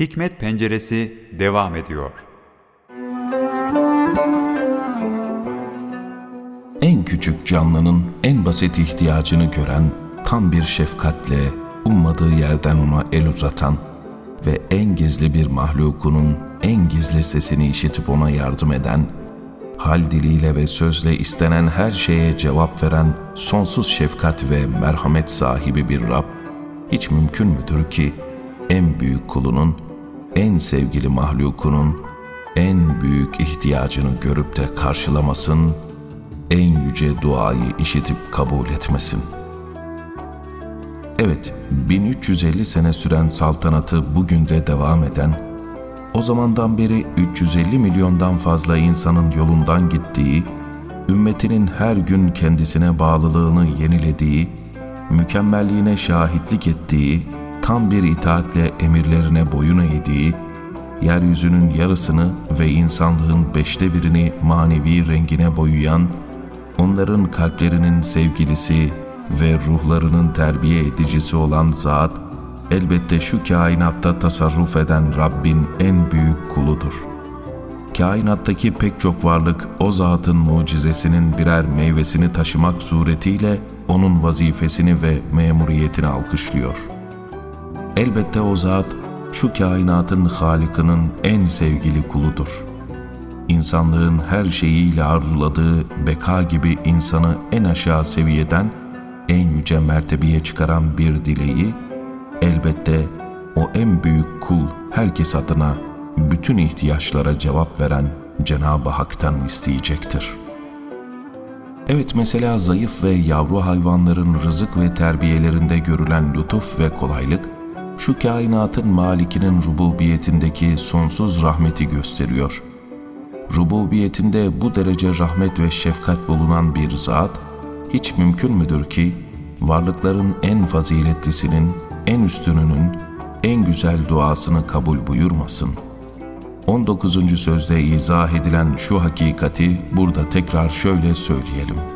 Hikmet Penceresi devam ediyor. En küçük canlının en basit ihtiyacını gören, tam bir şefkatle ummadığı yerden ona el uzatan ve en gizli bir mahlukunun en gizli sesini işitip ona yardım eden, hal diliyle ve sözle istenen her şeye cevap veren sonsuz şefkat ve merhamet sahibi bir Rab, hiç mümkün müdür ki en büyük kulunun, en sevgili mahlukunun en büyük ihtiyacını görüp de karşılamasın, en yüce duayı işitip kabul etmesin. Evet, 1350 sene süren saltanatı bugün de devam eden, o zamandan beri 350 milyondan fazla insanın yolundan gittiği, ümmetinin her gün kendisine bağlılığını yenilediği, mükemmelliğine şahitlik ettiği, tam bir itaatle emirlerine boyun eğdiği, yeryüzünün yarısını ve insanlığın beşte birini manevi rengine boyayan, onların kalplerinin sevgilisi ve ruhlarının terbiye edicisi olan zat, elbette şu kainatta tasarruf eden Rabbin en büyük kuludur. Kainattaki pek çok varlık o zatın mucizesinin birer meyvesini taşımak suretiyle onun vazifesini ve memuriyetini alkışlıyor. Elbette o zat şu kainatın Halikinin en sevgili kuludur. İnsanlığın her şeyiyle arzuladığı beka gibi insanı en aşağı seviyeden en yüce mertebeye çıkaran bir dileği, elbette o en büyük kul herkes adına bütün ihtiyaçlara cevap veren Cenab-ı Hak'tan isteyecektir. Evet mesela zayıf ve yavru hayvanların rızık ve terbiyelerinde görülen lütuf ve kolaylık, şu kainatın malikinin rububiyetindeki sonsuz rahmeti gösteriyor. Rububiyetinde bu derece rahmet ve şefkat bulunan bir zat, hiç mümkün müdür ki varlıkların en faziletlisinin, en üstününün, en güzel duasını kabul buyurmasın. 19. sözde izah edilen şu hakikati burada tekrar şöyle söyleyelim.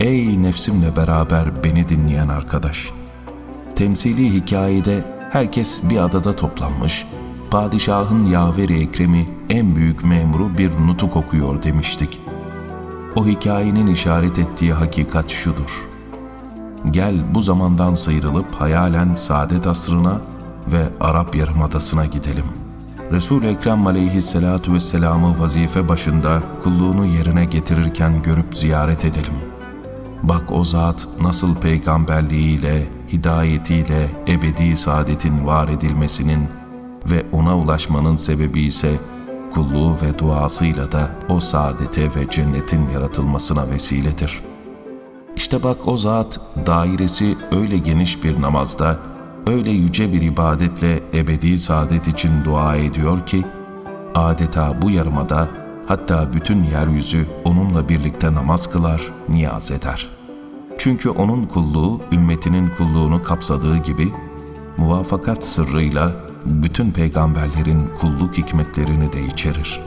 Ey nefsimle beraber beni dinleyen arkadaş! Temsili hikayede herkes bir adada toplanmış, padişahın yaveri Ekrem'i en büyük memuru bir nutuk okuyor demiştik. O hikayenin işaret ettiği hakikat şudur. Gel bu zamandan sıyrılıp hayalen saadet asrına ve Arap Yarımadası'na gidelim. Resul-i Ekrem aleyhissalatu vesselam'ı vazife başında kulluğunu yerine getirirken görüp ziyaret edelim.'' Bak o zat nasıl peygamberliğiyle, hidayetiyle ebedi saadetin var edilmesinin ve ona ulaşmanın sebebi ise kulluğu ve duasıyla da o saadete ve cennetin yaratılmasına vesiledir. İşte bak o zat dairesi öyle geniş bir namazda, öyle yüce bir ibadetle ebedi saadet için dua ediyor ki, adeta bu yarımada hatta bütün yeryüzü onunla birlikte namaz kılar, niyaz eder. Çünkü onun kulluğu ümmetinin kulluğunu kapsadığı gibi muvafakat sırrıyla bütün peygamberlerin kulluk hikmetlerini de içerir.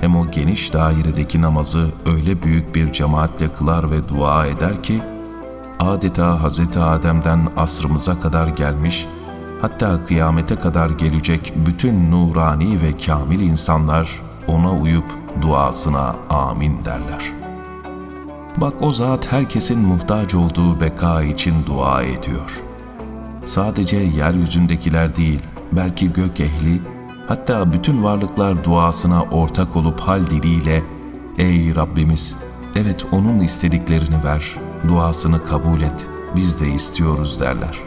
Hem o geniş dairedeki namazı öyle büyük bir cemaatle kılar ve dua eder ki, adeta Hz. Adem'den asrımıza kadar gelmiş, hatta kıyamete kadar gelecek bütün nurani ve kamil insanlar ona uyup duasına amin derler. Bak o zat herkesin muhtaç olduğu beka için dua ediyor. Sadece yeryüzündekiler değil, belki gök ehli, hatta bütün varlıklar duasına ortak olup hal diliyle Ey Rabbimiz, evet onun istediklerini ver, duasını kabul et, biz de istiyoruz derler.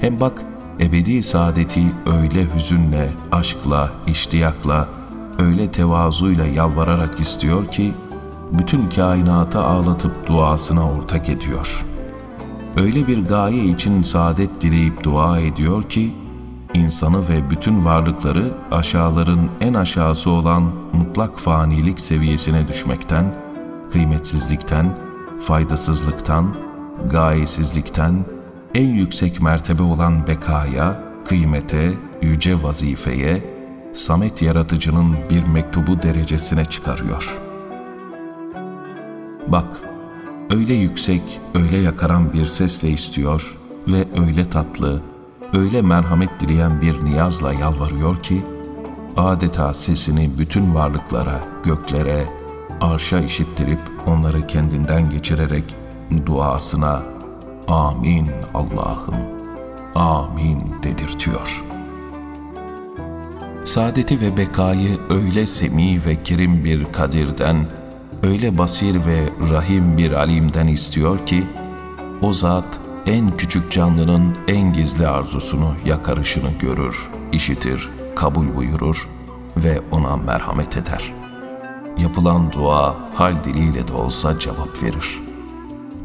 Hem bak, ebedi saadeti öyle hüzünle, aşkla, iştiyakla, öyle tevazuyla yalvararak istiyor ki, bütün kainata ağlatıp duasına ortak ediyor. Öyle bir gaye için saadet dileyip dua ediyor ki, insanı ve bütün varlıkları aşağıların en aşağısı olan mutlak fanilik seviyesine düşmekten, kıymetsizlikten, faydasızlıktan, gayesizlikten, en yüksek mertebe olan bekaya, kıymete, yüce vazifeye, Samet yaratıcının bir mektubu derecesine çıkarıyor. Bak, öyle yüksek, öyle yakaran bir sesle istiyor ve öyle tatlı, öyle merhamet dileyen bir niyazla yalvarıyor ki, adeta sesini bütün varlıklara, göklere, arşa işittirip onları kendinden geçirerek duasına amin Allah'ım, amin dedirtiyor. Saadeti ve bekayı öyle semi ve kerim bir kadirden, öyle basir ve rahim bir alimden istiyor ki, o zat en küçük canlının en gizli arzusunu, yakarışını görür, işitir, kabul buyurur ve ona merhamet eder. Yapılan dua hal diliyle de olsa cevap verir.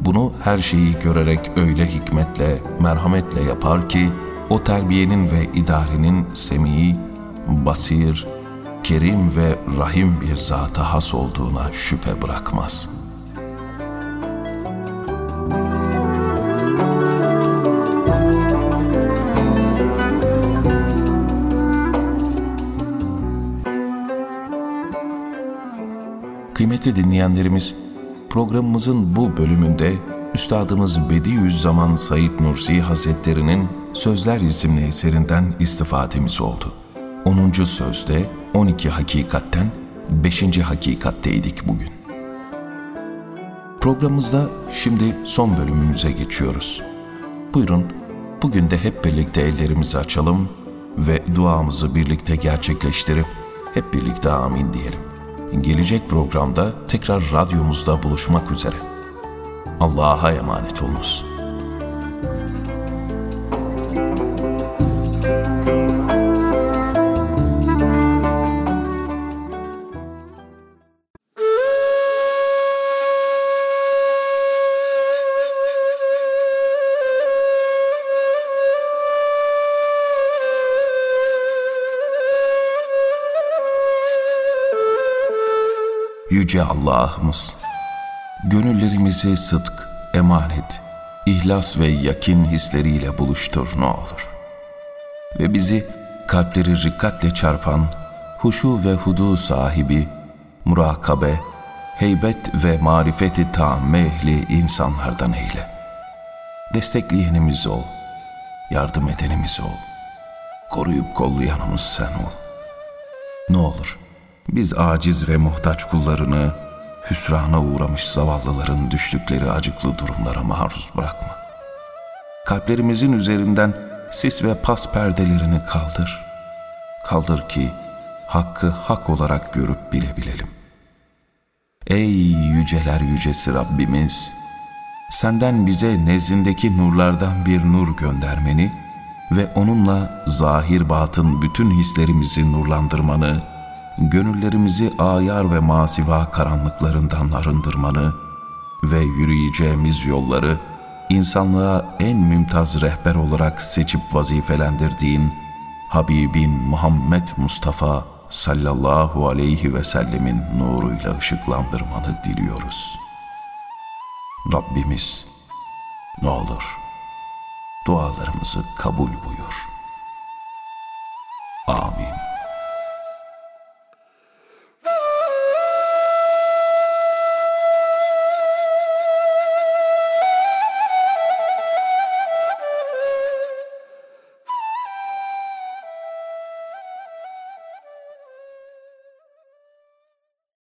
Bunu her şeyi görerek öyle hikmetle, merhametle yapar ki, o terbiyenin ve idarenin semiyi, basir, kerim ve rahim bir zata has olduğuna şüphe bırakmaz.'' Kıymetli dinleyenlerimiz, programımızın bu bölümünde Üstadımız Bediüzzaman Said Nursi Hazretleri'nin Sözler isimli eserinden istifademiz oldu. 10. sözde 12 hakikatten 5. hakikatteydik bugün. Programımızda şimdi son bölümümüze geçiyoruz. Buyurun, bugün de hep birlikte ellerimizi açalım ve duamızı birlikte gerçekleştirip hep birlikte amin diyelim. Gelecek programda tekrar radyomuzda buluşmak üzere. Allah'a emanet olunuz. Yüce Allah'ımız, gönüllerimizi sıdk, emanet, ihlas ve yakin hisleriyle buluştur ne olur. Ve bizi kalpleri rikkatle çarpan, huşu ve hudu sahibi, murakabe, heybet ve marifeti tamme ehli insanlardan eyle. Destekleyenimiz ol, yardım edenimiz ol, koruyup kollayanımız sen ol. Ne olur, biz aciz ve muhtaç kullarını hüsrana uğramış zavallıların düştükleri acıklı durumlara maruz bırakma. Kalplerimizin üzerinden sis ve pas perdelerini kaldır. Kaldır ki hakkı hak olarak görüp bilebilelim. Ey yüceler yücesi Rabbimiz! Senden bize nezdindeki nurlardan bir nur göndermeni ve onunla zahir batın bütün hislerimizi nurlandırmanı, gönüllerimizi ayar ve masiva karanlıklarından arındırmanı ve yürüyeceğimiz yolları insanlığa en mümtaz rehber olarak seçip vazifelendirdiğin Habibin Muhammed Mustafa sallallahu aleyhi ve sellemin nuruyla ışıklandırmanı diliyoruz. Rabbimiz ne olur dualarımızı kabul buyur. Amin.